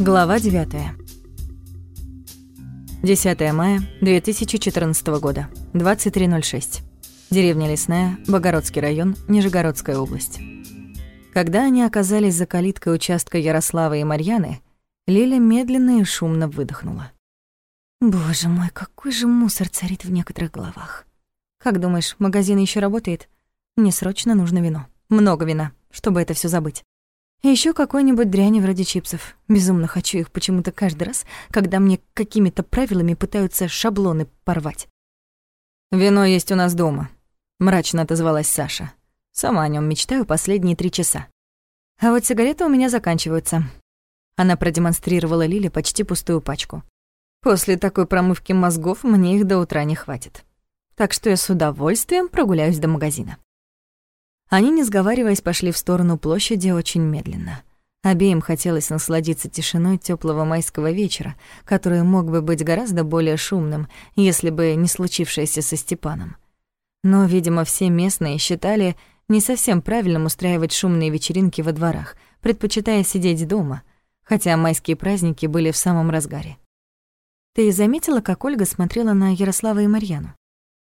Глава 9. 10 мая 2014 года, 23.06. Деревня Лесная, Богородский район, Нижегородская область. Когда они оказались за калиткой участка Ярослава и Марьяны, Лиля медленно и шумно выдохнула. «Боже мой, какой же мусор царит в некоторых головах. Как думаешь, магазин еще работает? Мне срочно нужно вино. Много вина, чтобы это все забыть. Еще какой-нибудь дряни вроде чипсов. Безумно хочу их почему-то каждый раз, когда мне какими-то правилами пытаются шаблоны порвать. «Вино есть у нас дома», — мрачно отозвалась Саша. «Сама о нем мечтаю последние три часа». А вот сигареты у меня заканчиваются. Она продемонстрировала Лиле почти пустую пачку. После такой промывки мозгов мне их до утра не хватит. Так что я с удовольствием прогуляюсь до магазина. Они, не сговариваясь, пошли в сторону площади очень медленно. Обеим хотелось насладиться тишиной теплого майского вечера, который мог бы быть гораздо более шумным, если бы не случившееся со Степаном. Но, видимо, все местные считали не совсем правильным устраивать шумные вечеринки во дворах, предпочитая сидеть дома, хотя майские праздники были в самом разгаре. «Ты заметила, как Ольга смотрела на Ярослава и Марьяну?»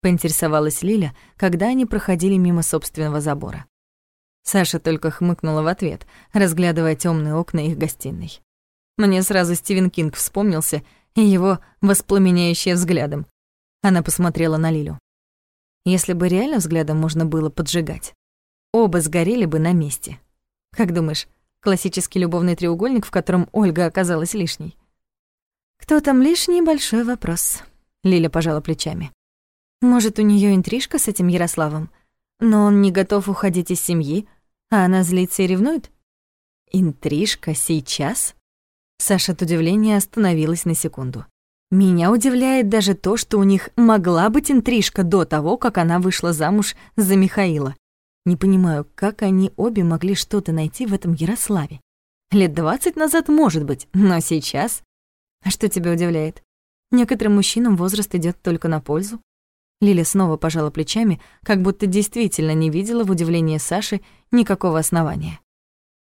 Поинтересовалась Лиля, когда они проходили мимо собственного забора. Саша только хмыкнула в ответ, разглядывая темные окна их гостиной. Мне сразу Стивен Кинг вспомнился и его воспламеняющее взглядом. Она посмотрела на Лилю. Если бы реально взглядом можно было поджигать, оба сгорели бы на месте. Как думаешь, классический любовный треугольник, в котором Ольга оказалась лишней? Кто там лишний — большой вопрос. Лиля пожала плечами. Может, у нее интрижка с этим Ярославом, но он не готов уходить из семьи, а она злится и ревнует? Интрижка сейчас? Саша от удивления остановилась на секунду. Меня удивляет даже то, что у них могла быть интрижка до того, как она вышла замуж за Михаила. Не понимаю, как они обе могли что-то найти в этом Ярославе. Лет двадцать назад, может быть, но сейчас... А что тебя удивляет? Некоторым мужчинам возраст идет только на пользу. Лиля снова пожала плечами, как будто действительно не видела в удивлении Саши никакого основания.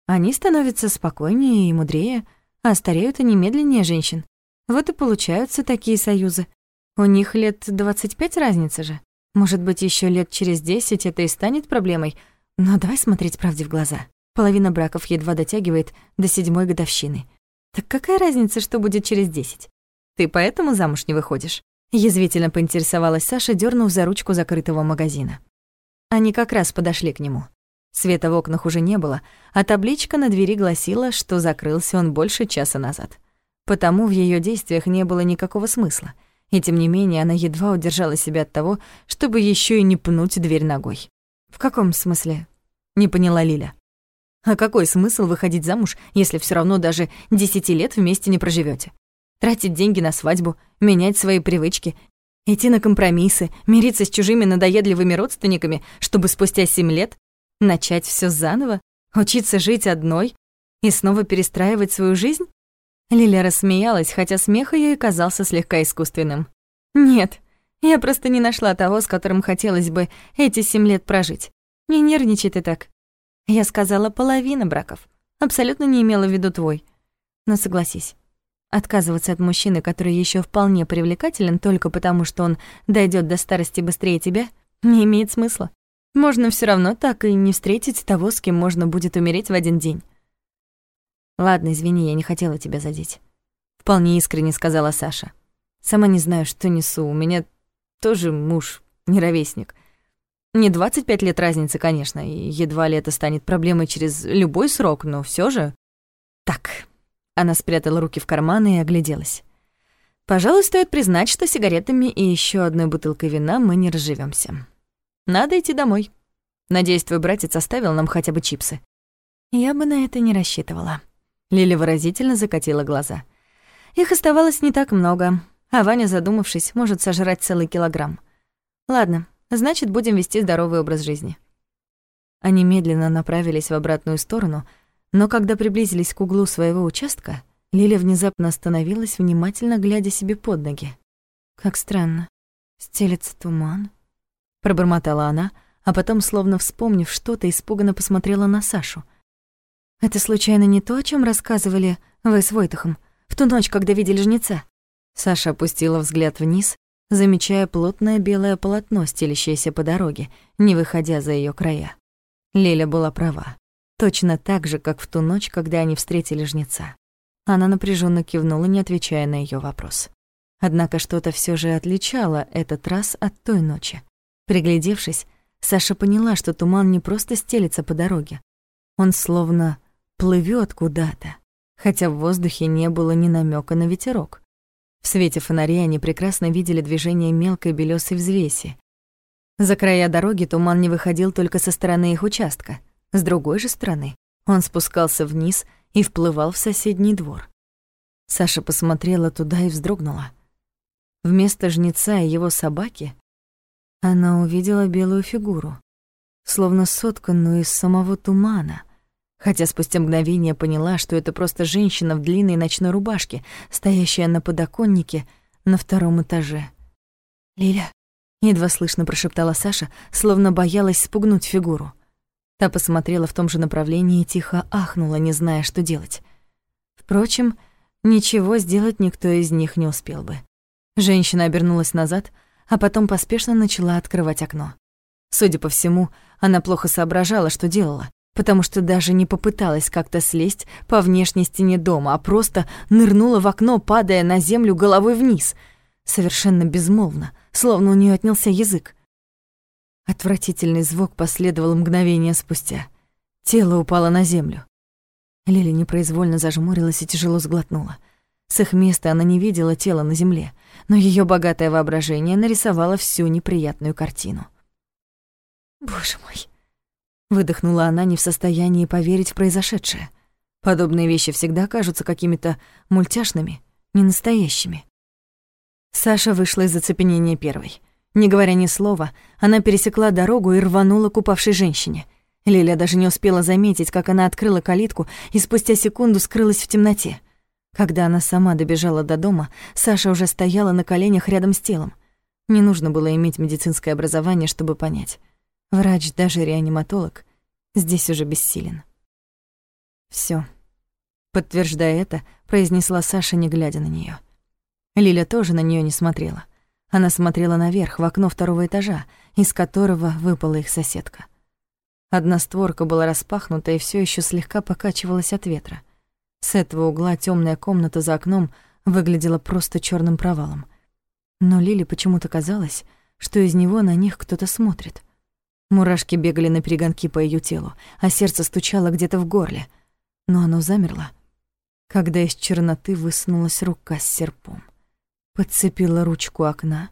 Они становятся спокойнее и мудрее, а стареют они медленнее женщин. Вот и получаются такие союзы. У них лет 25 разница же. Может быть, еще лет через 10 это и станет проблемой, но давай смотреть правде в глаза. Половина браков едва дотягивает до седьмой годовщины. Так какая разница, что будет через 10? Ты поэтому замуж не выходишь? Язвительно поинтересовалась Саша, дернув за ручку закрытого магазина. Они как раз подошли к нему. Света в окнах уже не было, а табличка на двери гласила, что закрылся он больше часа назад. Потому в ее действиях не было никакого смысла, и тем не менее она едва удержала себя от того, чтобы еще и не пнуть дверь ногой. «В каком смысле?» — не поняла Лиля. «А какой смысл выходить замуж, если все равно даже десяти лет вместе не проживете? Тратить деньги на свадьбу, менять свои привычки, идти на компромиссы, мириться с чужими надоедливыми родственниками, чтобы спустя семь лет начать все заново, учиться жить одной и снова перестраивать свою жизнь? Лиля рассмеялась, хотя смех ее казался слегка искусственным. «Нет, я просто не нашла того, с которым хотелось бы эти семь лет прожить. Не нервничай ты так. Я сказала половина браков. Абсолютно не имела в виду твой. Но согласись, Отказываться от мужчины, который еще вполне привлекателен только потому, что он дойдет до старости быстрее тебя, не имеет смысла. Можно все равно так и не встретить того, с кем можно будет умереть в один день. Ладно, извини, я не хотела тебя задеть. Вполне искренне сказала Саша. Сама не знаю, что несу. У меня тоже муж, не ровесник. Не 25 лет разницы, конечно, и едва ли это станет проблемой через любой срок, но все же... Так, она спрятала руки в карманы и огляделась. Пожалуй, стоит признать, что сигаретами и еще одной бутылкой вина мы не разживемся. Надо идти домой. Надеюсь, твой братец оставил нам хотя бы чипсы. Я бы на это не рассчитывала. Лили выразительно закатила глаза. Их оставалось не так много, а Ваня, задумавшись, может сожрать целый килограмм. Ладно, значит, будем вести здоровый образ жизни. Они медленно направились в обратную сторону, но когда приблизились к углу своего участка, Лиля внезапно остановилась, внимательно глядя себе под ноги. «Как странно. Стелется туман», — пробормотала она, а потом, словно вспомнив что-то, испуганно посмотрела на Сашу. «Это случайно не то, о чем рассказывали Вы с Войтахом. В ту ночь, когда видели жнеца». Саша опустила взгляд вниз, замечая плотное белое полотно, стелящееся по дороге, не выходя за ее края. Лиля была права. Точно так же, как в ту ночь, когда они встретили жнеца. Она напряженно кивнула, не отвечая на ее вопрос. Однако что-то все же отличало этот раз от той ночи. Приглядевшись, Саша поняла, что туман не просто стелется по дороге. Он словно плывет куда-то, хотя в воздухе не было ни намека на ветерок. В свете фонарей они прекрасно видели движение мелкой белесой взвеси. За края дороги туман не выходил только со стороны их участка. С другой же стороны он спускался вниз и вплывал в соседний двор. Саша посмотрела туда и вздрогнула. Вместо жнеца и его собаки она увидела белую фигуру, словно сотканную из самого тумана, хотя спустя мгновение поняла, что это просто женщина в длинной ночной рубашке, стоящая на подоконнике на втором этаже. «Лиля», — едва слышно прошептала Саша, словно боялась спугнуть фигуру. Та посмотрела в том же направлении и тихо ахнула, не зная, что делать. Впрочем, ничего сделать никто из них не успел бы. Женщина обернулась назад, а потом поспешно начала открывать окно. Судя по всему, она плохо соображала, что делала, потому что даже не попыталась как-то слезть по внешней стене дома, а просто нырнула в окно, падая на землю головой вниз, совершенно безмолвно, словно у нее отнялся язык. Отвратительный звук последовал мгновение спустя. Тело упало на землю. Лили непроизвольно зажмурилась и тяжело сглотнула. С их места она не видела тела на земле, но ее богатое воображение нарисовало всю неприятную картину. «Боже мой!» — выдохнула она, не в состоянии поверить в произошедшее. Подобные вещи всегда кажутся какими-то мультяшными, ненастоящими. Саша вышла из оцепенения первой. Не говоря ни слова, она пересекла дорогу и рванула к упавшей женщине. Лиля даже не успела заметить, как она открыла калитку и спустя секунду скрылась в темноте. Когда она сама добежала до дома, Саша уже стояла на коленях рядом с телом. Не нужно было иметь медицинское образование, чтобы понять. Врач, даже реаниматолог, здесь уже бессилен. Всё. Подтверждая это, произнесла Саша, не глядя на неё. Лиля тоже на неё не смотрела. Она смотрела наверх, в окно второго этажа, из которого выпала их соседка. Одна створка была распахнута и всё ещё слегка покачивалась от ветра. С этого угла темная комната за окном выглядела просто черным провалом. Но Лили почему-то казалось, что из него на них кто-то смотрит. Мурашки бегали на перегонки по ее телу, а сердце стучало где-то в горле. Но оно замерло, когда из черноты высунулась рука с серпом. Подцепила ручку окна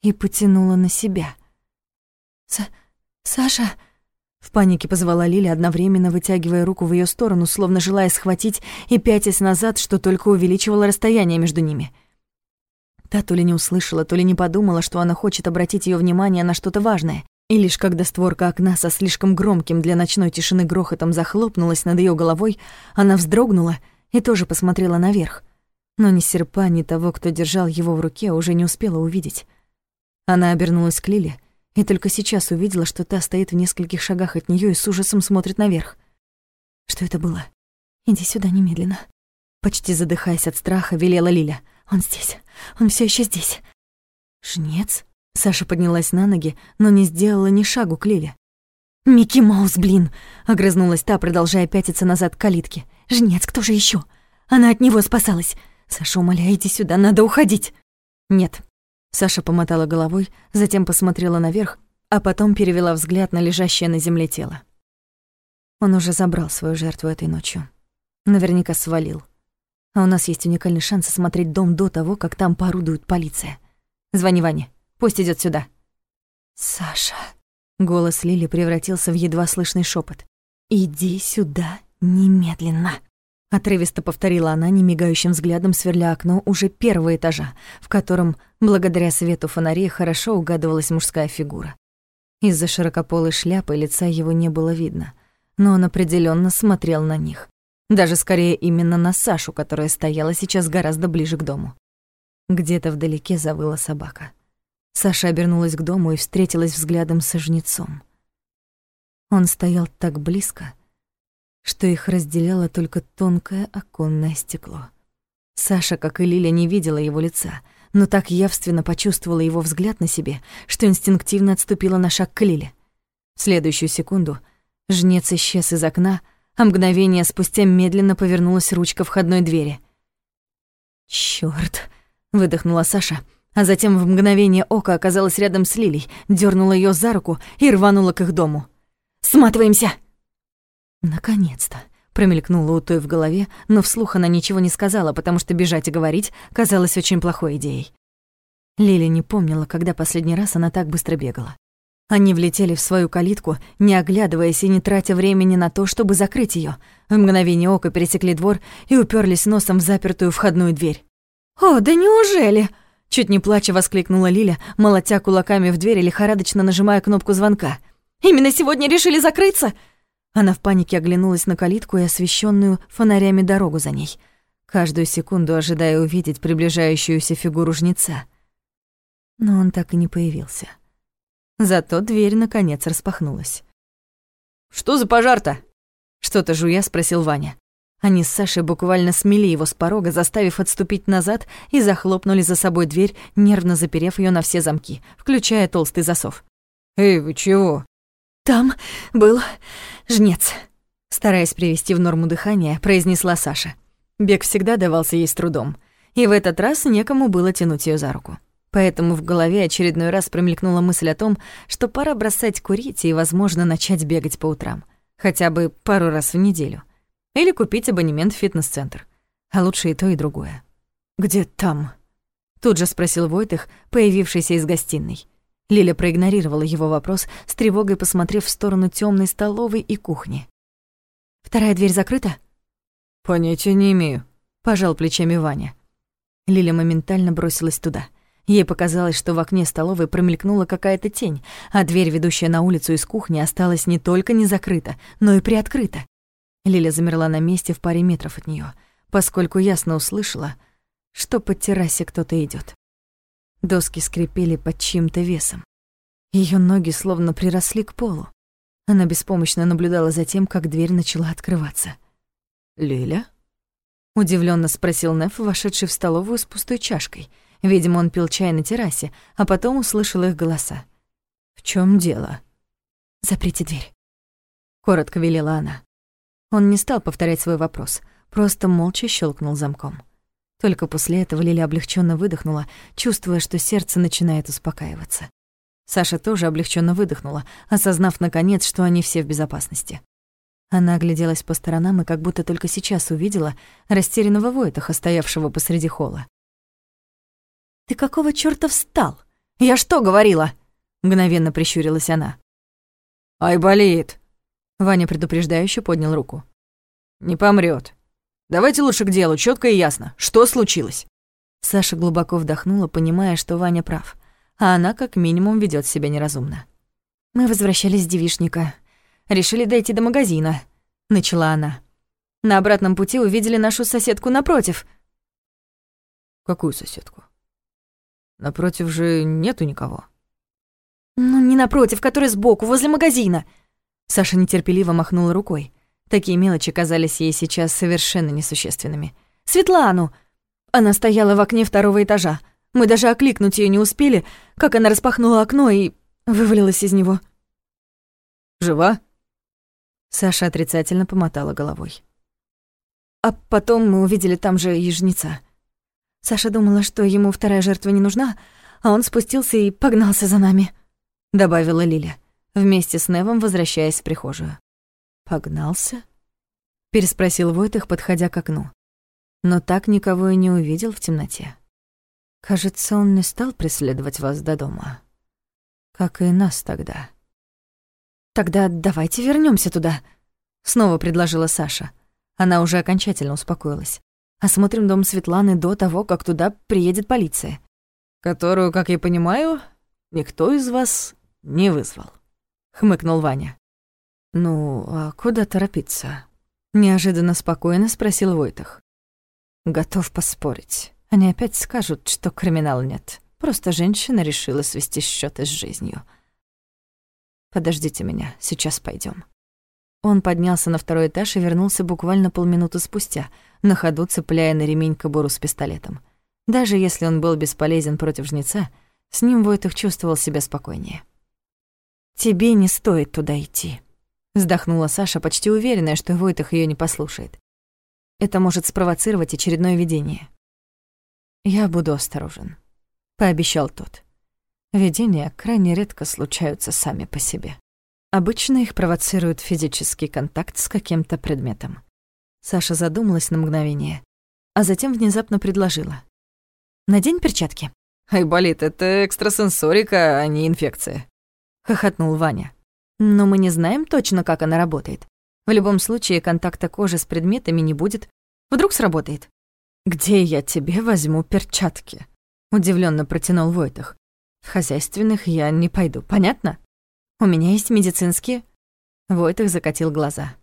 и потянула на себя. «Са... Саша...» В панике позвала Лили, одновременно вытягивая руку в ее сторону, словно желая схватить, и пятясь назад, что только увеличивало расстояние между ними. Та то ли не услышала, то ли не подумала, что она хочет обратить ее внимание на что-то важное. И лишь когда створка окна со слишком громким для ночной тишины грохотом захлопнулась над ее головой, она вздрогнула и тоже посмотрела наверх. Но ни серпа, ни того, кто держал его в руке, уже не успела увидеть. Она обернулась к Лиле, и только сейчас увидела, что та стоит в нескольких шагах от нее и с ужасом смотрит наверх. Что это было? Иди сюда немедленно. Почти задыхаясь от страха, велела Лиля. Он здесь. Он все еще здесь. Жнец? Саша поднялась на ноги, но не сделала ни шагу к Лиле. «Микки Маус, блин!» — огрызнулась та, продолжая пятиться назад к калитке. «Жнец, кто же еще? Она от него спасалась! Саша, умоляй, иди сюда, надо уходить!» «Нет, Саша помотала головой, затем посмотрела наверх, а потом перевела взгляд на лежащее на земле тело. Он уже забрал свою жертву этой ночью. Наверняка свалил. А у нас есть уникальный шанс осмотреть дом до того, как там поорудует полиция. Звони Ване, пусть идет сюда. Саша. Голос Лили превратился в едва слышный шепот. Иди сюда немедленно. Отрывисто повторила она, немигающим взглядом сверля окно уже первого этажа, в котором, благодаря свету фонарей, хорошо угадывалась мужская фигура. Из-за широкополой шляпы лица его не было видно, но он определенно смотрел на них. Даже скорее именно на Сашу, которая стояла сейчас гораздо ближе к дому. Где-то вдалеке завыла собака. Саша обернулась к дому и встретилась взглядом со жнецом. Он стоял так близко, что их разделяло только тонкое оконное стекло. Саша, как и Лиля, не видела его лица, но так явственно почувствовала его взгляд на себе, что инстинктивно отступила на шаг к Лиле. В следующую секунду жнец исчез из окна, а мгновение спустя медленно повернулась ручка входной двери. «Чёрт!» — выдохнула Саша, а затем в мгновение ока оказалась рядом с Лилей, дернула ее за руку и рванула к их дому. «Сматываемся!» Наконец-то! Промелькнула у той в голове, но вслух она ничего не сказала, потому что бежать и говорить казалось очень плохой идеей. Лили не помнила, когда последний раз она так быстро бегала. Они влетели в свою калитку, не оглядываясь и не тратя времени на то, чтобы закрыть ее. В мгновение ока пересекли двор и уперлись носом в запертую входную дверь. «О, да неужели?» Чуть не плача воскликнула Лиля, молотя кулаками в дверь и лихорадочно нажимая кнопку звонка. «Именно сегодня решили закрыться?» Она в панике оглянулась на калитку и освещенную фонарями дорогу за ней, каждую секунду ожидая увидеть приближающуюся фигуру жнеца. Но он так и не появился. Зато дверь наконец распахнулась. «Что за пожар-то?» Что-то жуя спросил Ваня. Они с Сашей буквально смели его с порога, заставив отступить назад и захлопнули за собой дверь, нервно заперев ее на все замки, включая толстый засов. «Эй, вы чего?» «Там был жнец», — стараясь привести в норму дыхание, произнесла Саша. Бег всегда давался ей с трудом, и в этот раз некому было тянуть ее за руку. Поэтому в голове очередной раз промелькнула мысль о том, что пора бросать курить и, возможно, начать бегать по утрам. Хотя бы пару раз в неделю. Или купить абонемент в фитнес-центр. А лучше и то, и другое. «Где там?» Тут же спросил Войтых, появившийся из гостиной. Лиля проигнорировала его вопрос, с тревогой посмотрев в сторону темной столовой и кухни. «Вторая дверь закрыта?» «Понятия не имею», — пожал плечами Ваня. Лиля моментально бросилась туда. Ей показалось, что в окне столовой промелькнула какая-то тень, а дверь, ведущая на улицу из кухни, осталась не только не закрыта, но и приоткрыта. Лиля замерла на месте в паре метров от нее, поскольку ясно услышала, что под террасе кто-то идет. Доски скрипели под чьим-то весом. Ее ноги словно приросли к полу. Она беспомощно наблюдала за тем, как дверь начала открываться. «Лиля?» — удивленно спросил Неф, вошедший в столовую с пустой чашкой. Видимо, он пил чай на террасе, а потом услышал их голоса. «В чем дело?» «Заприте дверь», — коротко велела она. Он не стал повторять свой вопрос, просто молча щелкнул замком. Только после этого Лиля облегченно выдохнула, чувствуя, что сердце начинает успокаиваться. Саша тоже облегченно выдохнула, осознав наконец, что они все в безопасности. Она огляделась по сторонам и как будто только сейчас увидела растерянного Войтаха, стоявшего посреди холла. «Ты какого чёрта встал? Я что говорила?» Мгновенно прищурилась она. «Ай, болеет!» Ваня предупреждающе поднял руку. «Не помрёт. Давайте лучше к делу, четко и ясно. Что случилось?» Саша глубоко вдохнула, понимая, что Ваня прав, а она как минимум ведет себя неразумно. «Мы возвращались с девишника. Решили дойти до магазина», — начала она. «На обратном пути увидели нашу соседку напротив». «Какую соседку? Напротив же нету никого». «Ну, не напротив, который сбоку, возле магазина». Саша нетерпеливо махнула рукой. Такие мелочи казались ей сейчас совершенно несущественными. «Светлану!» Она стояла в окне второго этажа. Мы даже окликнуть ее не успели, как она распахнула окно и вывалилась из него. «Жива?» Саша отрицательно помотала головой. А потом мы увидели там же ежница. Саша думала, что ему вторая жертва не нужна, а он спустился и погнался за нами», — добавила Лиля, вместе с Невом возвращаясь в прихожую. «Погнался?» — переспросил Войтых, подходя к окну. Но так никого и не увидел в темноте. «Кажется, он не стал преследовать вас до дома. Как и нас тогда». «Тогда давайте вернемся туда», — снова предложила Саша. Она уже окончательно успокоилась. «Осмотрим дом Светланы до того, как туда приедет полиция». «Которую, как я понимаю, никто из вас не вызвал», — хмыкнул Ваня. «Ну, а куда торопиться?» Неожиданно спокойно спросил Войтах. «Готов поспорить. Они опять скажут, что криминала нет. Просто женщина решила свести счеты с жизнью. Подождите меня, сейчас пойдем. Он поднялся на второй этаж и вернулся буквально полминуты спустя, на ходу цепляя на ремень кобуру с пистолетом. Даже если он был бесполезен против жнеца, с ним Войтых чувствовал себя спокойнее. «Тебе не стоит туда идти», — вздохнула Саша, почти уверенная, что Войтых ее не послушает. «Это может спровоцировать очередное видение». «Я буду осторожен», — пообещал тот. «Видения крайне редко случаются сами по себе». Обычно их провоцирует физический контакт с каким-то предметом. Саша задумалась на мгновение, а затем внезапно предложила. «Надень перчатки». «Айболит, это экстрасенсорика, а не инфекция», — хохотнул Ваня. «Но мы не знаем точно, как она работает. В любом случае, контакта кожи с предметами не будет. Вдруг сработает». «Где я тебе возьму перчатки?» — удивленно протянул Войтах. «В хозяйственных я не пойду, понятно?» У меня есть медицинские». Войтых закатил глаза.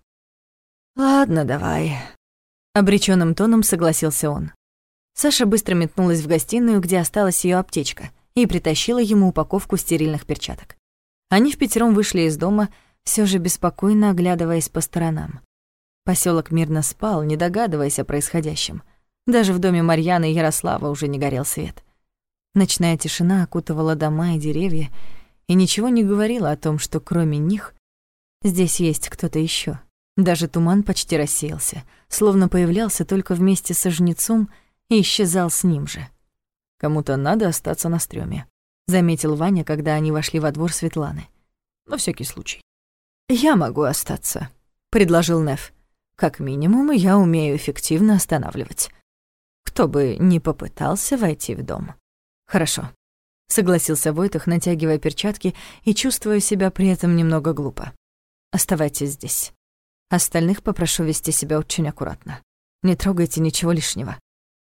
«Ладно, давай», — обречённым тоном согласился он. Саша быстро метнулась в гостиную, где осталась её аптечка, и притащила ему упаковку стерильных перчаток. Они в пятером вышли из дома, всё же беспокойно оглядываясь по сторонам. Посёлок мирно спал, не догадываясь о происходящем. Даже в доме Марьяны и Ярослава уже не горел свет. Ночная тишина окутывала дома и деревья, и ничего не говорила о том, что кроме них здесь есть кто-то еще. Даже туман почти рассеялся, словно появлялся только вместе со жнецом и исчезал с ним же. «Кому-то надо остаться на стрёме», — заметил Ваня, когда они вошли во двор Светланы. «На всякий случай». «Я могу остаться», — предложил Неф. «Как минимум, я умею эффективно останавливать. Кто бы ни попытался войти в дом». «Хорошо согласился Войтах, натягивая перчатки и чувствуя себя при этом немного глупо. Оставайтесь здесь. Остальных попрошу вести себя очень аккуратно. Не трогайте ничего лишнего.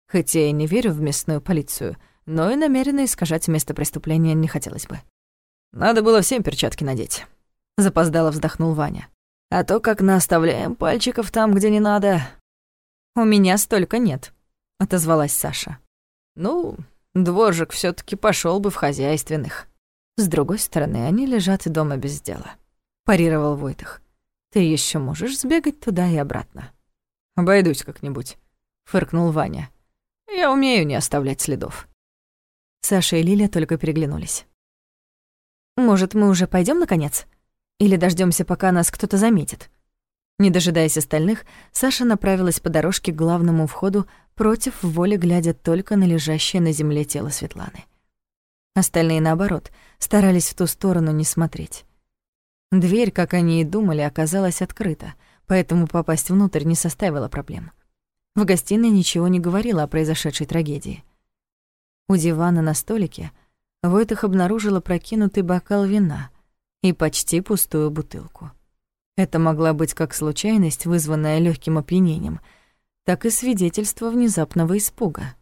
Хотя я не верю в местную полицию, но и намеренно искажать место преступления не хотелось бы. Надо было всем перчатки надеть. Запоздало вздохнул Ваня. А то как наставляем пальчиков там, где не надо. У меня столько нет, отозвалась Саша. Ну, Дворжик все таки пошел бы в хозяйственных. С другой стороны, они лежат дома без дела. Парировал Войтах. Ты еще можешь сбегать туда и обратно. Обойдусь как-нибудь, фыркнул Ваня. Я умею не оставлять следов. Саша и Лиля только переглянулись. Может, мы уже пойдем наконец? Или дождемся, пока нас кто-то заметит? Не дожидаясь остальных, Саша направилась по дорожке к главному входу, против воли глядя только на лежащее на земле тело Светланы. Остальные, наоборот, старались в ту сторону не смотреть. Дверь, как они и думали, оказалась открыта, поэтому попасть внутрь не составило проблем. В гостиной ничего не говорило о произошедшей трагедии. У дивана на столике Войтах обнаружила прокинутый бокал вина и почти пустую бутылку. Это могла быть как случайность, вызванная легким опьянением, так и свидетельство внезапного испуга.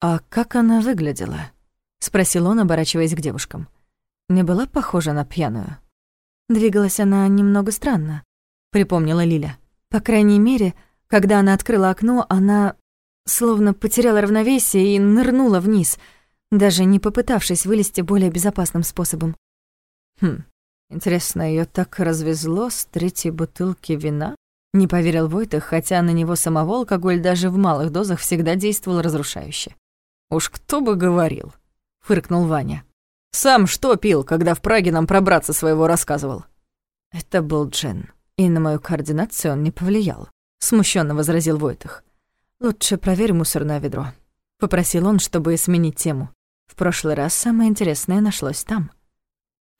«А как она выглядела?» — спросил он, оборачиваясь к девушкам. Не была похожа на пьяную. «Двигалась она немного странно», — припомнила Лиля. «По крайней мере, когда она открыла окно, она словно потеряла равновесие и нырнула вниз, даже не попытавшись вылезти более безопасным способом. Хм, Интересно, ее так развезло с третьей бутылки вина? Не поверил Войтах, хотя на него самого алкоголь даже в малых дозах всегда действовал разрушающе. «Уж кто бы говорил», — фыркнул Ваня. «Сам что пил, когда в Праге нам про братца своего рассказывал?» «Это был джин, и на мою координацию он не повлиял», — смущенно возразил Войтах. «Лучше проверь мусорное ведро», — попросил он, чтобы сменить тему. «В прошлый раз самое интересное нашлось там».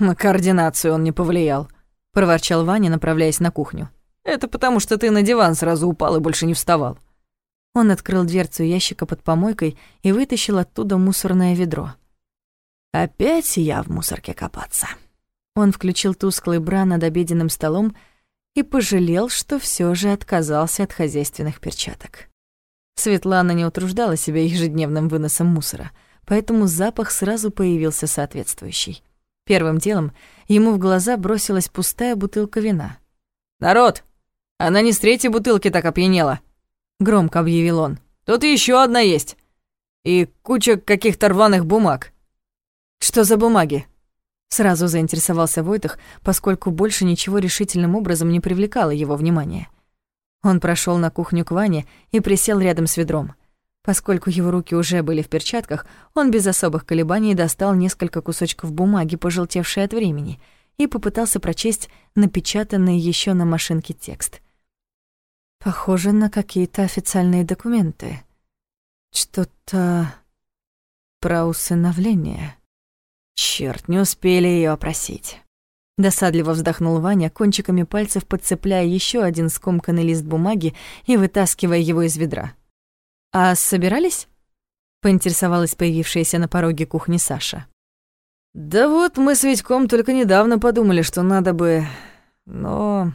«На координацию он не повлиял», — проворчал Ваня, направляясь на кухню. «Это потому, что ты на диван сразу упал и больше не вставал». Он открыл дверцу ящика под помойкой и вытащил оттуда мусорное ведро. «Опять я в мусорке копаться». Он включил тусклый бра над обеденным столом и пожалел, что все же отказался от хозяйственных перчаток. Светлана не утруждала себя ежедневным выносом мусора, поэтому запах сразу появился соответствующий. Первым делом ему в глаза бросилась пустая бутылка вина. «Народ, она не с третьей бутылки так опьянела», — громко объявил он. «Тут еще одна есть. И куча каких-то рваных бумаг». «Что за бумаги?» Сразу заинтересовался Войтах, поскольку больше ничего решительным образом не привлекало его внимания. Он прошел на кухню к Ване и присел рядом с ведром. Поскольку его руки уже были в перчатках, он без особых колебаний достал несколько кусочков бумаги, пожелтевшей от времени, и попытался прочесть напечатанный еще на машинке текст. Похоже на какие-то официальные документы. Что-то про усыновление. Черт, не успели ее опросить. Досадливо вздохнул Ваня, кончиками пальцев подцепляя еще один скомканный лист бумаги и вытаскивая его из ведра. «А собирались?» — поинтересовалась появившаяся на пороге кухни Саша. «Да вот мы с Витьком только недавно подумали, что надо бы... Но...»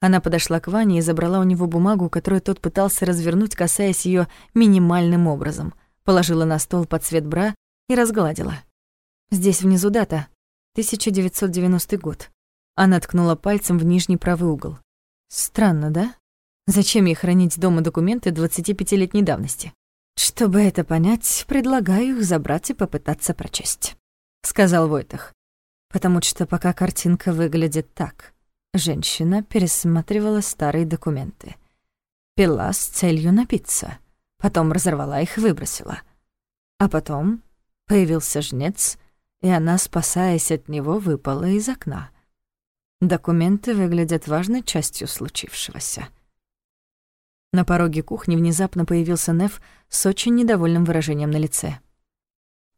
Она подошла к Ване и забрала у него бумагу, которую тот пытался развернуть, касаясь ее минимальным образом, положила на стол под цвет бра и разгладила. «Здесь внизу дата. 1990 год». Она ткнула пальцем в нижний правый угол. «Странно, да?» Зачем ей хранить дома документы 25-летней давности? Чтобы это понять, предлагаю их забрать и попытаться прочесть, сказал Войтах. Потому что пока картинка выглядит так. Женщина пересматривала старые документы. Пила с целью напиться, потом разорвала их и выбросила. А потом появился жнец, и она, спасаясь от него, выпала из окна. Документы выглядят важной частью случившегося. На пороге кухни внезапно появился Неф с очень недовольным выражением на лице.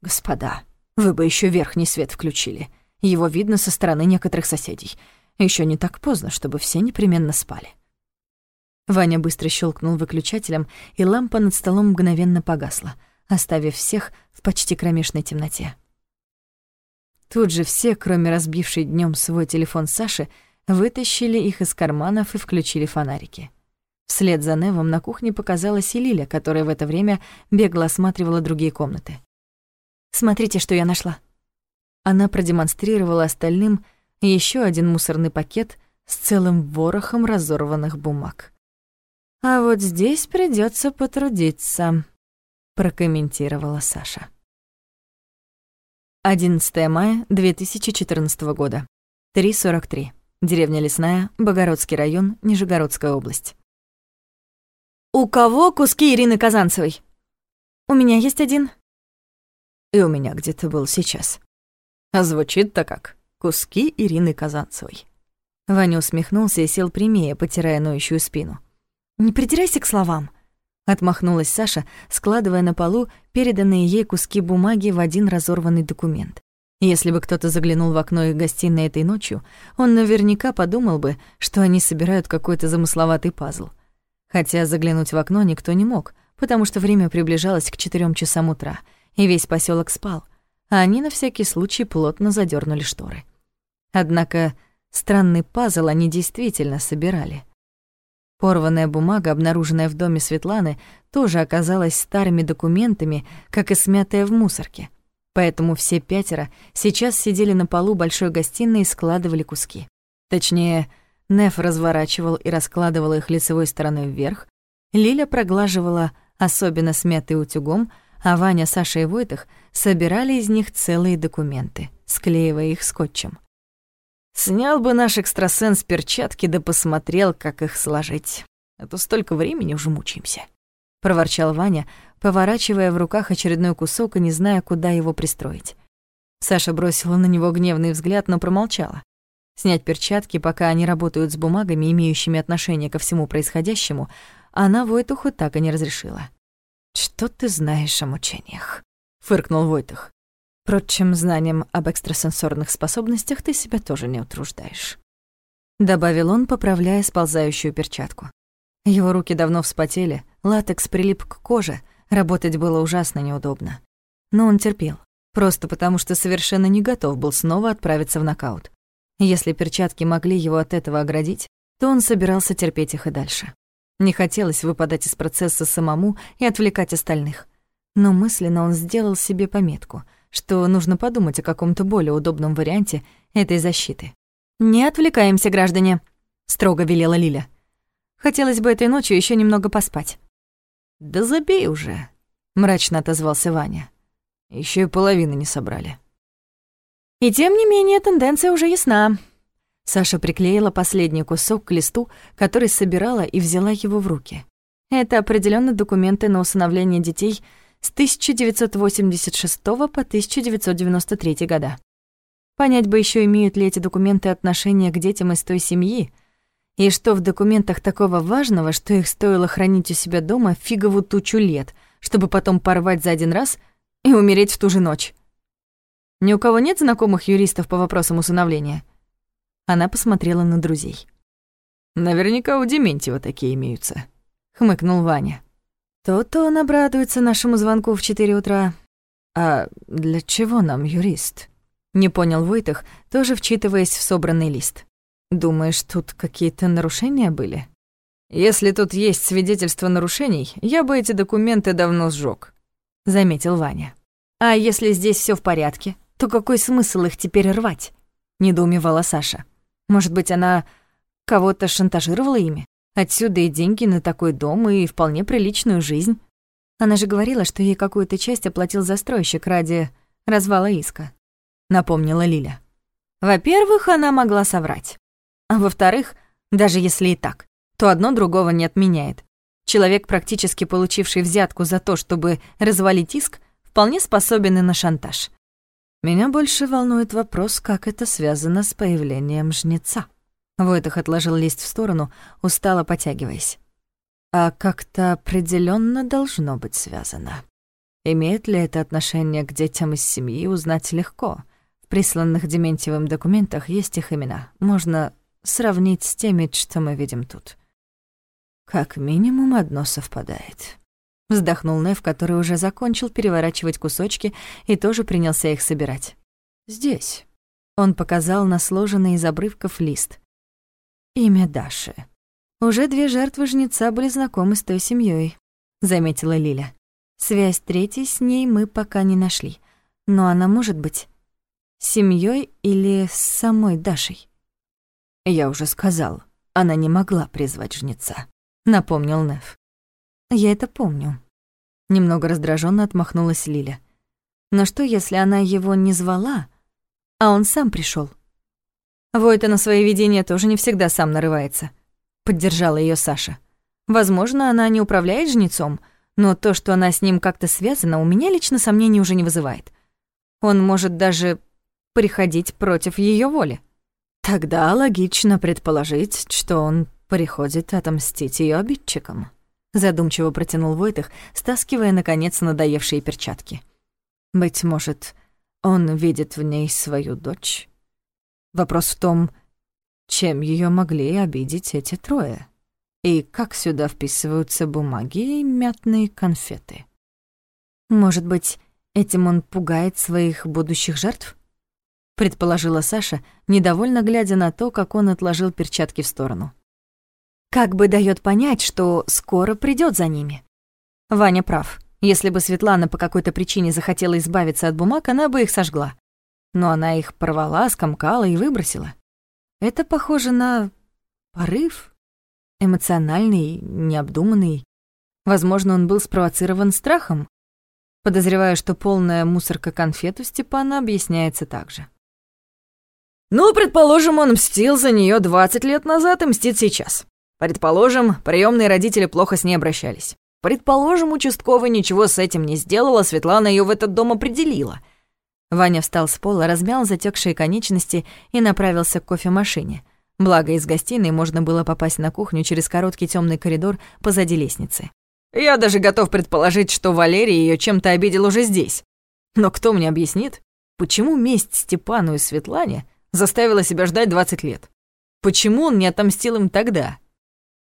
«Господа, вы бы еще верхний свет включили. Его видно со стороны некоторых соседей. Еще не так поздно, чтобы все непременно спали». Ваня быстро щелкнул выключателем, и лампа над столом мгновенно погасла, оставив всех в почти кромешной темноте. Тут же все, кроме разбившей днем свой телефон Саши, вытащили их из карманов и включили фонарики. Вслед за Невом на кухне показалась и Лиля, которая в это время бегло осматривала другие комнаты. «Смотрите, что я нашла». Она продемонстрировала остальным еще один мусорный пакет с целым ворохом разорванных бумаг. «А вот здесь придется потрудиться», — прокомментировала Саша. 11 мая 2014 года. 3.43. Деревня Лесная, Богородский район, Нижегородская область. «У кого куски Ирины Казанцевой?» «У меня есть один». «И у меня где-то был сейчас». А звучит-то как «Куски Ирины Казанцевой». Ваня усмехнулся и сел прямее, потирая ноющую спину. «Не придирайся к словам», — отмахнулась Саша, складывая на полу переданные ей куски бумаги в один разорванный документ. Если бы кто-то заглянул в окно их гостиной этой ночью, он наверняка подумал бы, что они собирают какой-то замысловатый пазл. Хотя заглянуть в окно никто не мог, потому что время приближалось к четырем часам утра, и весь поселок спал, а они на всякий случай плотно задернули шторы. Однако странный пазл они действительно собирали. Порванная бумага, обнаруженная в доме Светланы, тоже оказалась старыми документами, как и смятая в мусорке. Поэтому все пятеро сейчас сидели на полу большой гостиной и складывали куски. Точнее, Неф разворачивал и раскладывал их лицевой стороной вверх, Лиля проглаживала особенно смятый утюгом, а Ваня, Саша и Войтах собирали из них целые документы, склеивая их скотчем. «Снял бы наш экстрасенс перчатки да посмотрел, как их сложить. А то столько времени уже мучаемся», — проворчал Ваня, поворачивая в руках очередной кусок и не зная, куда его пристроить. Саша бросила на него гневный взгляд, но промолчала. Снять перчатки, пока они работают с бумагами, имеющими отношение ко всему происходящему, она Войтуху так и не разрешила. «Что ты знаешь о мучениях?» — фыркнул Войтух. «Впрочем, знанием об экстрасенсорных способностях ты себя тоже не утруждаешь», — добавил он, поправляя сползающую перчатку. Его руки давно вспотели, латекс прилип к коже, работать было ужасно неудобно. Но он терпел, просто потому что совершенно не готов был снова отправиться в нокаут. Если перчатки могли его от этого оградить, то он собирался терпеть их и дальше. Не хотелось выпадать из процесса самому и отвлекать остальных. Но мысленно он сделал себе пометку, что нужно подумать о каком-то более удобном варианте этой защиты. «Не отвлекаемся, граждане», — строго велела Лиля. «Хотелось бы этой ночью еще немного поспать». «Да забей уже», — мрачно отозвался Ваня. Еще и половины не собрали. И тем не менее тенденция уже ясна. Саша приклеила последний кусок к листу, который собирала и взяла его в руки. Это определенно документы на усыновление детей с 1986 по 1993 года. Понять бы еще имеют ли эти документы отношение к детям из той семьи, и что в документах такого важного, что их стоило хранить у себя дома фигову тучу лет, чтобы потом порвать за один раз и умереть в ту же ночь. Ни у кого нет знакомых юристов по вопросам усыновления? Она посмотрела на друзей. Наверняка у Дементьева такие имеются, хмыкнул Ваня. То-то он обрадуется нашему звонку в четыре утра. А для чего нам юрист? Не понял Войтах, тоже вчитываясь в собранный лист. Думаешь, тут какие-то нарушения были? Если тут есть свидетельство нарушений, я бы эти документы давно сжёг, заметил Ваня. А если здесь всё в порядке, то какой смысл их теперь рвать? недоумевала Саша. Может быть, она кого-то шантажировала ими? Отсюда и деньги на такой дом, и вполне приличную жизнь. Она же говорила, что ей какую-то часть оплатил застройщик ради развала иска, напомнила Лиля. Во-первых, она могла соврать. А во-вторых, даже если и так, то одно другого не отменяет. Человек, практически получивший взятку за то, чтобы развалить иск, вполне способен и на шантаж. Меня больше волнует вопрос, как это связано с появлением жнеца. Войтах отложил лист в сторону, устало потягиваясь. А как-то определенно должно быть связано. Имеет ли это отношение к детям из семьи, узнать легко. В присланных Дементьевым документах есть их имена. Можно сравнить с теми, что мы видим тут. Как минимум одно совпадает. Вздохнул Нев, который уже закончил переворачивать кусочки и тоже принялся их собирать. Здесь. Он показал на сложенный из обрывков лист. Имя Даши. Уже две жертвы жнеца были знакомы с той семьей, заметила Лиля. Связь третьей с ней мы пока не нашли. Но она может быть семьей или с самой Дашей. Я уже сказал, она не могла призвать жнеца, напомнил Нев. Я это помню. Немного раздраженно отмахнулась Лиля. Но что, если она его не звала, а он сам пришел? Войта на свои видения тоже не всегда сам нарывается. Поддержала ее Саша. Возможно, она не управляет жнецом, но то, что она с ним как-то связана, у меня лично сомнений уже не вызывает. Он может даже приходить против ее воли. Тогда логично предположить, что он приходит отомстить ее обидчикам. Задумчиво протянул Войтых, стаскивая, наконец, надоевшие перчатки. Быть может, он видит в ней свою дочь? Вопрос в том, чем ее могли обидеть эти трое? И как сюда вписываются бумаги и мятные конфеты? Может быть, этим он пугает своих будущих жертв? предположила Саша, недовольно глядя на то, как он отложил перчатки в сторону. Как бы дает понять, что скоро придет за ними. Ваня прав. Если бы Светлана по какой-то причине захотела избавиться от бумаг, она бы их сожгла. Но она их порвала, скомкала и выбросила. Это похоже на порыв. Эмоциональный, необдуманный. Возможно, он был спровоцирован страхом. Подозреваю, что полная мусорка конфет у Степана объясняется так же. Ну, предположим, он мстил за нее 20 лет назад и мстит сейчас. Предположим, приемные родители плохо с ней обращались. Предположим, участковый ничего с этим не сделал, а Светлана ее в этот дом определила. Ваня встал с пола, размял затекшие конечности и направился к кофемашине. Благо, из гостиной можно было попасть на кухню через короткий темный коридор позади лестницы. Я даже готов предположить, что Валерий ее чем-то обидел уже здесь. Но кто мне объяснит, почему месть Степану и Светлане заставила себя ждать 20 лет. Почему он не отомстил им тогда?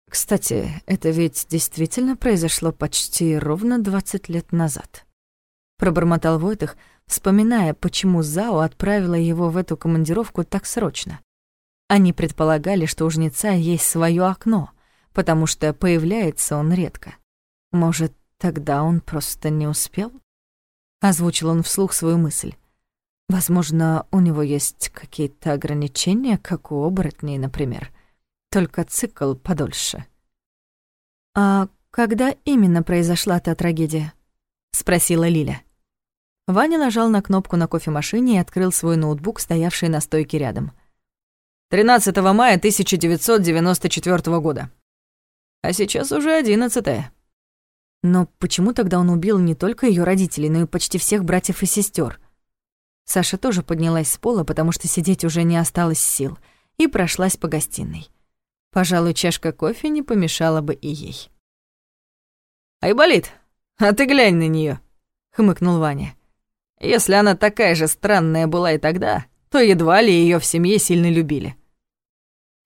Кстати, это ведь действительно произошло почти ровно 20 лет назад. Пробормотал Войтых, вспоминая, почему Зао отправила его в эту командировку так срочно. Они предполагали, что у жнеца есть свое окно, потому что появляется он редко. Может, тогда он просто не успел? Озвучил он вслух свою мысль. Возможно, у него есть какие-то ограничения, как у оборотней, например. Только цикл подольше. «А когда именно произошла та трагедия?» — спросила Лиля. Ваня нажал на кнопку на кофемашине и открыл свой ноутбук, стоявший на стойке рядом. 13 мая 1994 года. А сейчас уже 11 Но почему тогда он убил не только ее родителей, но и почти всех братьев и сестер? Саша тоже поднялась с пола, потому что сидеть уже не осталось сил, и прошлась по гостиной. Пожалуй, чашка кофе не помешала бы и ей. «Айболит, а ты глянь на нее, хмыкнул Ваня. «Если она такая же странная была и тогда, то едва ли ее в семье сильно любили».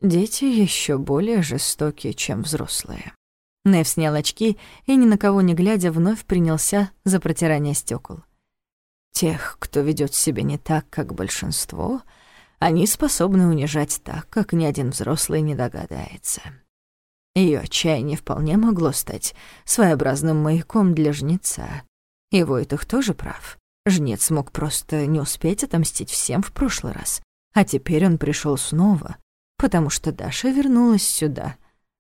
Дети еще более жестокие, чем взрослые. Нев снял очки и, ни на кого не глядя, вновь принялся за протирание стекол. Тех, кто ведет себя не так, как большинство, они способны унижать так, как ни один взрослый не догадается. Ее отчаяние вполне могло стать своеобразным маяком для жнеца. И Войтых тоже прав. Жнец мог просто не успеть отомстить всем в прошлый раз. А теперь он пришел снова, потому что Даша вернулась сюда,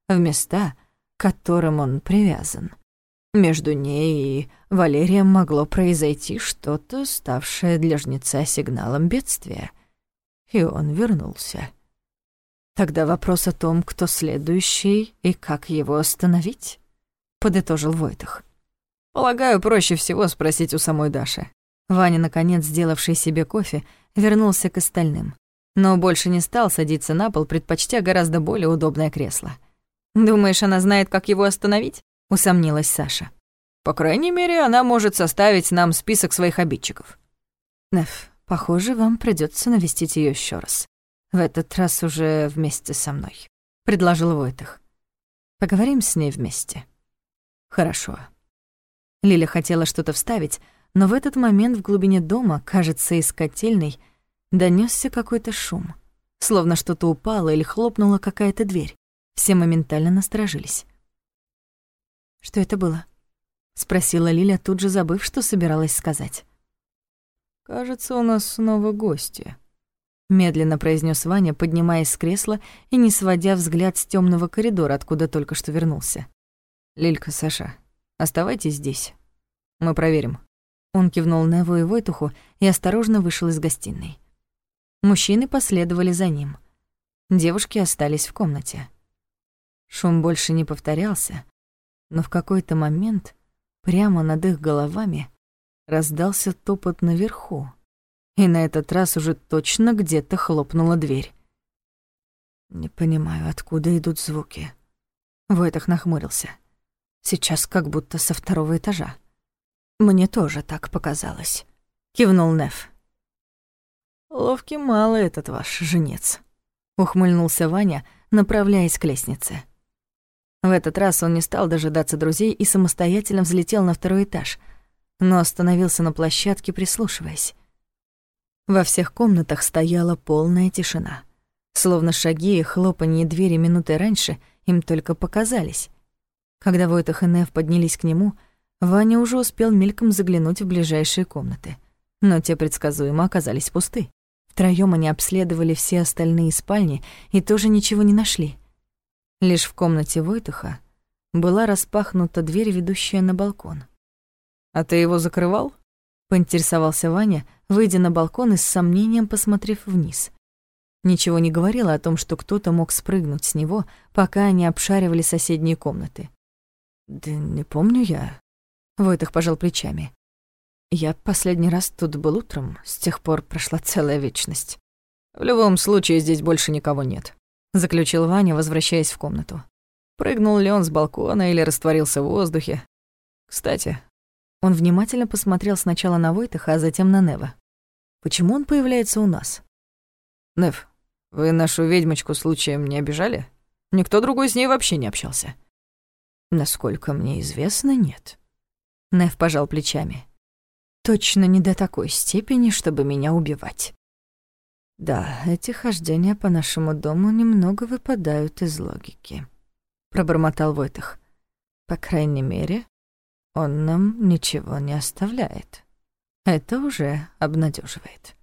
в места, к которым он привязан. Между ней и Валерием могло произойти что-то, ставшее для жнеца сигналом бедствия. И он вернулся. Тогда вопрос о том, кто следующий и как его остановить, подытожил Войтах. Полагаю, проще всего спросить у самой Даши. Ваня, наконец сделавший себе кофе, вернулся к остальным но больше не стал садиться на пол, предпочтя гораздо более удобное кресло. «Думаешь, она знает, как его остановить?» — усомнилась Саша. «По крайней мере, она может составить нам список своих обидчиков». «Неф, похоже, вам придется навестить ее еще раз. В этот раз уже вместе со мной», — предложил Войтах. «Поговорим с ней вместе». «Хорошо». Лиля хотела что-то вставить, но в этот момент в глубине дома, кажется, из котельной, донесся какой-то шум. Словно что-то упало или хлопнула какая-то дверь. Все моментально насторожились. «Что это было?» — спросила Лиля, тут же забыв, что собиралась сказать. «Кажется, у нас снова гости», — медленно произнес Ваня, поднимаясь с кресла и не сводя взгляд с темного коридора, откуда только что вернулся. «Лилька, Саша, оставайтесь здесь. Мы проверим». Он кивнул Неву и Войтуху и осторожно вышел из гостиной. Мужчины последовали за ним. Девушки остались в комнате. Шум больше не повторялся, но в какой-то момент прямо над их головами раздался топот наверху, и на этот раз уже точно где-то хлопнула дверь. «Не понимаю, откуда идут звуки». Войтах нахмурился. «Сейчас как будто со второго этажа». «Мне тоже так показалось», — кивнул Неф. Ловкий мало этот ваш женец», — ухмыльнулся Ваня, направляясь к лестнице. В этот раз он не стал дожидаться друзей и самостоятельно взлетел на второй этаж, но остановился на площадке, прислушиваясь. Во всех комнатах стояла полная тишина. Словно шаги и хлопанье двери минуты раньше им только показались. Когда Войтах и Нев поднялись к нему, Ваня уже успел мельком заглянуть в ближайшие комнаты, но те предсказуемо оказались пусты. Втроём они обследовали все остальные спальни и тоже ничего не нашли. Лишь в комнате Войтуха была распахнута дверь, ведущая на балкон. «А ты его закрывал?» — поинтересовался Ваня, выйдя на балкон и с сомнением посмотрев вниз. Ничего не говорило о том, что кто-то мог спрыгнуть с него, пока они обшаривали соседние комнаты. «Да не помню я», — Войтах пожал плечами. Я последний раз тут был утром, с тех пор прошла целая вечность. В любом случае здесь больше никого нет, заключил Ваня, возвращаясь в комнату. Прыгнул ли он с балкона или растворился в воздухе? Кстати, он внимательно посмотрел сначала на Войтаха, а затем на Нева. Почему он появляется у нас? Нев, вы нашу ведьмочку случаем не обижали? Никто другой с ней вообще не общался. Насколько мне известно, нет. Нев пожал плечами. Точно не до такой степени, чтобы меня убивать. Да, эти хождения по нашему дому немного выпадают из логики, пробормотал Войтах. По крайней мере, он нам ничего не оставляет. Это уже обнадеживает.